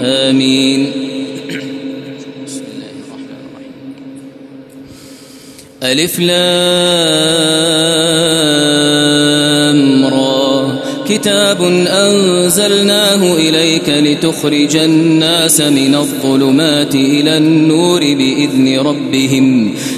آمين. الرحمن الرحيم ألف كتاب أنزلناه إليك لتخرج الناس من الظلمات إلى النور بإذن ربهم.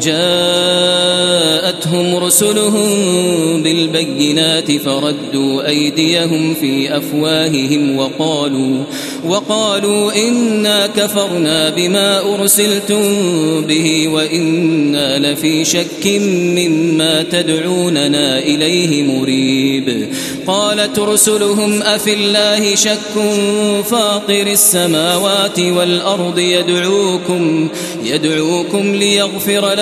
جاءتهم رسلهم بالبينات فردوا أيديهم في أفواههم وقالوا وقالوا إنا كفرنا بما أرسلتم به وإنا لفي شك مما تدعوننا إليه مريب. قالت رسلهم أفي الله شك فاطر السماوات والأرض يدعوكم يدعوكم ليغفر لكم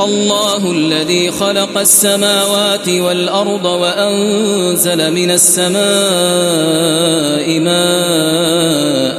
الله الذي خلق السماوات والأرض وأنزل من السماء ماء.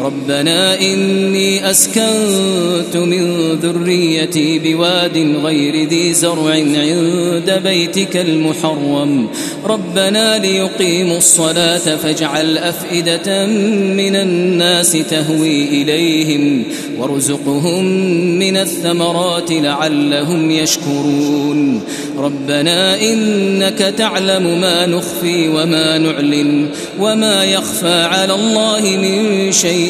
ربنا إني أسكنت من ذريتي بواد غير ذي زرع عند بيتك المحرم. ربنا ليقيموا الصلاة فاجعل أفئدة من الناس تهوي إليهم وارزقهم من الثمرات لعلهم يشكرون. ربنا إنك تعلم ما نخفي وما نعلن وما يخفى على الله من شيء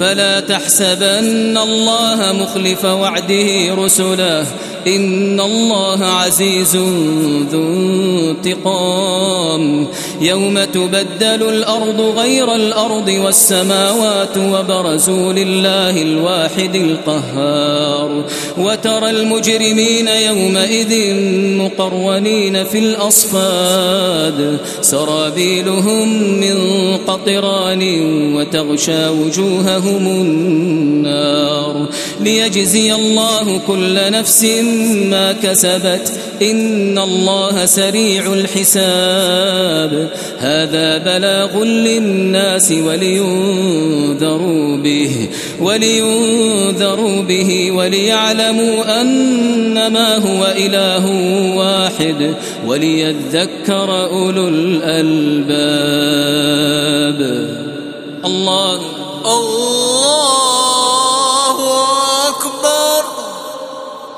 فلا تحسبن الله مخلف وعده رسله. إن الله عزيز ذو انتقام. يوم تبدل الأرض غير الأرض والسماوات وبرزوا لله الواحد القهار. وترى المجرمين يومئذ مقرونين في الأصفاد. سرابيلهم من قطران وتغشى وجوههم النار. ليجزي الله كل نفس ما كسبت إن الله سريع الحساب. هذا بلاغ للناس ولينذروا به ولينذروا به وليعلموا أنما هو إله واحد وليذكر أولو الألباب. الله. الله.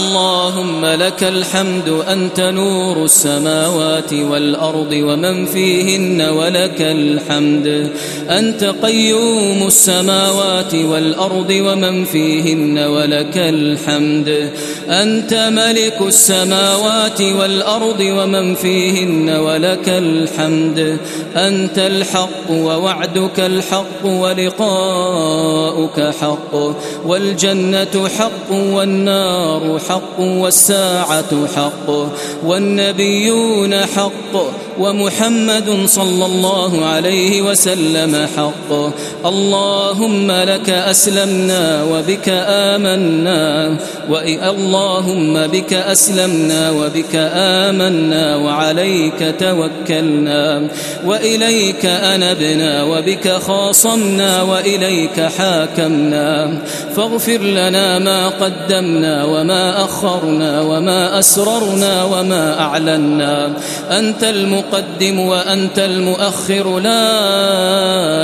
اللهم لك الحمد أنت نور السماوات والأرض ومن فيهن ولك الحمد. أنت قيوم السماوات والأرض ومن فيهن ولك الحمد. أنت ملك السماوات والأرض ومن فيهن ولك الحمد. أنت الحق ووعدك الحق ولقاؤك حق. والجنة حق والنار حق. والساعة حق والنبيون حق ومحمد صلى الله عليه وسلم حق اللهم لك أسلمنا وبك آمنا اللهم بك أسلمنا وبك آمنا وعليك توكلنا وإليك أنبنا وبك خاصمنا وإليك حاكمنا فاغفر لنا ما قدمنا وما أخرنا وما أسررنا وما أعلنا. أنت المقدم وأنت المؤخر لا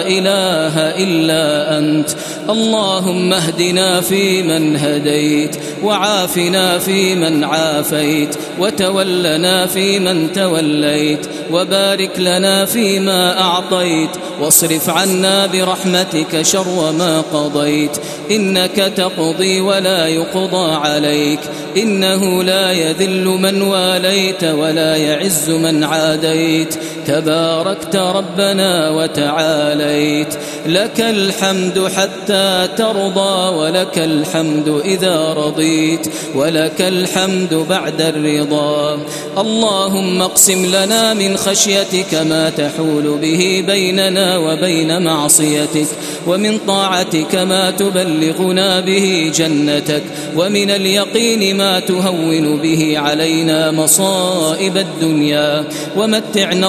إله إلا أنت. اللهم اهدنا فيمن هديت وعافنا فيمن عافيت وتولنا فيمن توليت وبارك لنا فيما أعطيت واصرف عنا برحمتك شر ما قضيت. إنك تقضي ولا يقضى عليك. إنه لا يذل من واليت ولا يعز من عاديت. تباركت ربنا وتعاليت. لك الحمد حتى ترضى ولك الحمد إذا رضيت ولك الحمد بعد الرضا. اللهم اقسم لنا من خشيتك ما تحول به بيننا وبين معصيتك ومن طاعتك ما تبلغنا به جنتك ومن اليقين ما تهون به علينا مصائب الدنيا. ومتعنا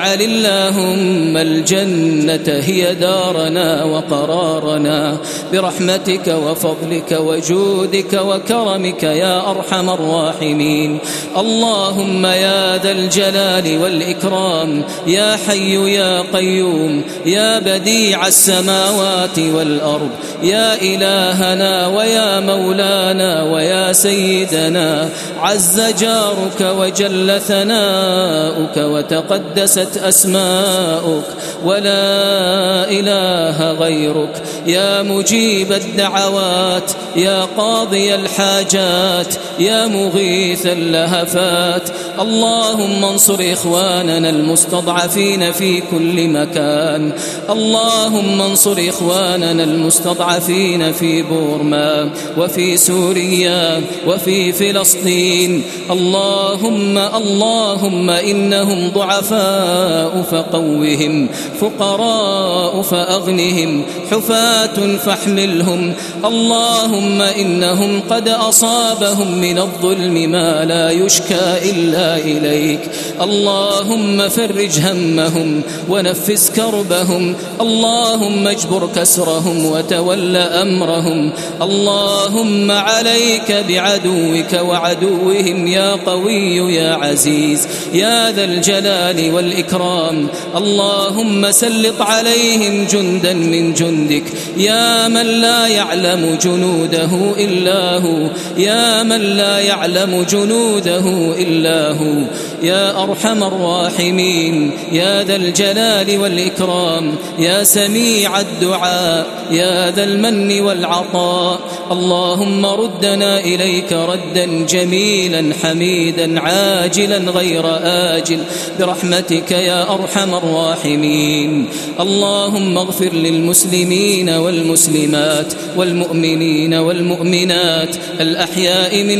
اللهم الجنة هي دارنا وقرارنا. برحمتك وفضلك وجودك وكرمك يا أرحم الراحمين. اللهم يا ذا الجلال والإكرام يا حي يا قيوم يا بديع السماوات والأرض يا إلهنا ويا مولانا ويا سيدنا. عز جارك وجل ثناؤك وتقدست أسماؤك ولا إله غيرك. يا مجيب الدعوات يا قاضي الحاجات يا مغيث اللهفات. اللهم انصر إخواننا المستضعفين في كل مكان. اللهم انصر إخواننا المستضعفين في بورما وفي سوريا وفي فلسطين. اللهم اللهم إنهم ضعفاء فقوهم فقراء فأغنهم حفاة فاحملهم. اللهم إنهم قد أصابهم من الظلم ما لا يشكى إلا إليك. اللهم فرج همهم ونفس كربهم. اللهم اجبر كسرهم وتول أمرهم. اللهم عليك بعدوك وعدوهم يا قوي يا عزيز. يا ذا الجلال والإكرام. اللهم سلط عليهم جندا من جندك. يا من لا يعلم جنوده إلا هو. يا من لا يعلم جنوده إلا هو. يا أرحم الراحمين يا ذا الجلال والإكرام يا سميع الدعاء يا ذا المن والعطاء. اللهم ردنا إليك ردا جميلا حميدا عاجلا غير آجل. برحمتك يا أرحم الراحمين. اللهم اغفر للمسلمين والمسلمات والمؤمنين والمؤمنات الأحياء من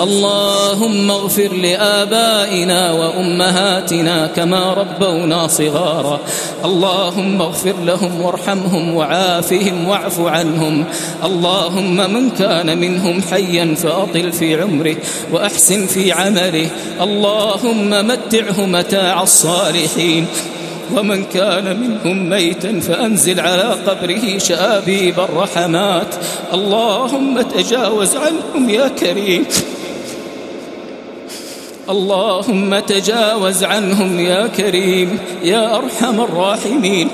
اللهم اغفر لآبائنا وأمهاتنا كما ربونا صغارا. اللهم اغفر لهم وارحمهم وعافهم واعف عنهم. اللهم من كان منهم حيا فأطل في عمره وأحسن في عمله. اللهم متعه متاع الصالحين. ومن كان منهم ميتا فأنزل على قبره شآبيب الرحمات. اللهم تجاوز عنهم يا كريم. اللهم تجاوز عنهم يا كريم يا أرحم الراحمين.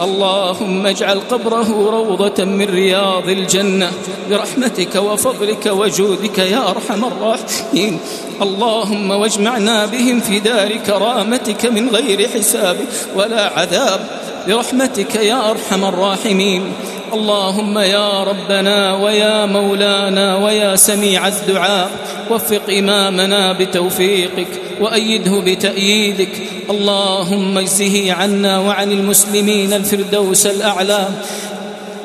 اللهم اجعل قبره روضة من رياض الجنة. برحمتك وفضلك وجودك يا أرحم الراحمين. اللهم واجمعنا بهم في دار كرامتك من غير حساب ولا عذاب. برحمتك يا أرحم الراحمين. اللهم يا ربنا ويا مولانا ويا سميع الدعاء وفق إمامنا بتوفيقك وأيده بتأييدك. اللهم اجزه عنا وعن المسلمين الفردوس الأعلى.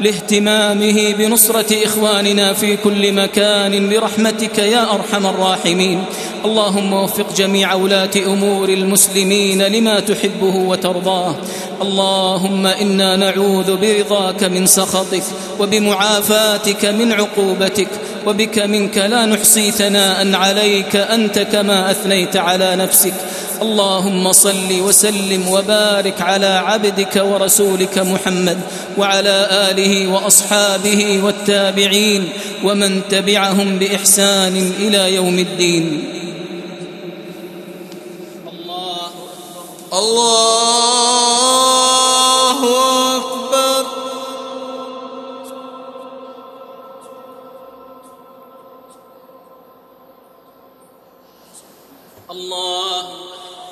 لاهتمامه بنصرة إخواننا في كل مكان برحمتك يا أرحم الراحمين. اللهم وفق جميع ولاة أمور المسلمين لما تحبه وترضاه. اللهم إنا نعوذ برضاك من سخطك وبمعافاتك من عقوبتك وبك منك لا نحصي ثناء عليك أنت كما أثنيت على نفسك. اللهم صل وسلم وبارك على عبدك ورسولك محمد وعلى آله وأصحابه والتابعين ومن تبعهم بإحسان إلى يوم الدين. الله الله